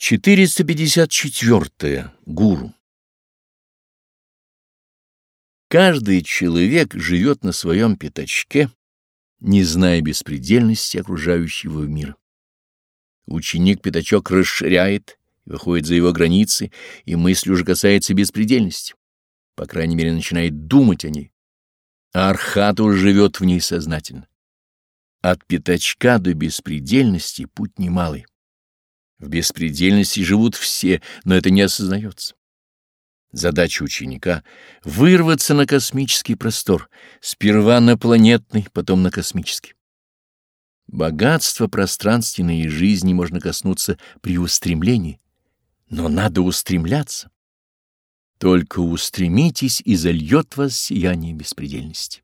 454. Гуру. Каждый человек живет на своем пятачке, не зная беспредельности окружающего мира. Ученик пятачок расширяет, выходит за его границы, и мысль уже касается беспредельности. По крайней мере, начинает думать о ней. А архат уже живет в ней сознательно. От пятачка до беспредельности путь немалый. В беспредельности живут все, но это не осознается. Задача ученика — вырваться на космический простор, сперва на планетный, потом на космический. Богатство пространственной жизни можно коснуться при устремлении, но надо устремляться. Только устремитесь, и зальет вас сияние беспредельности.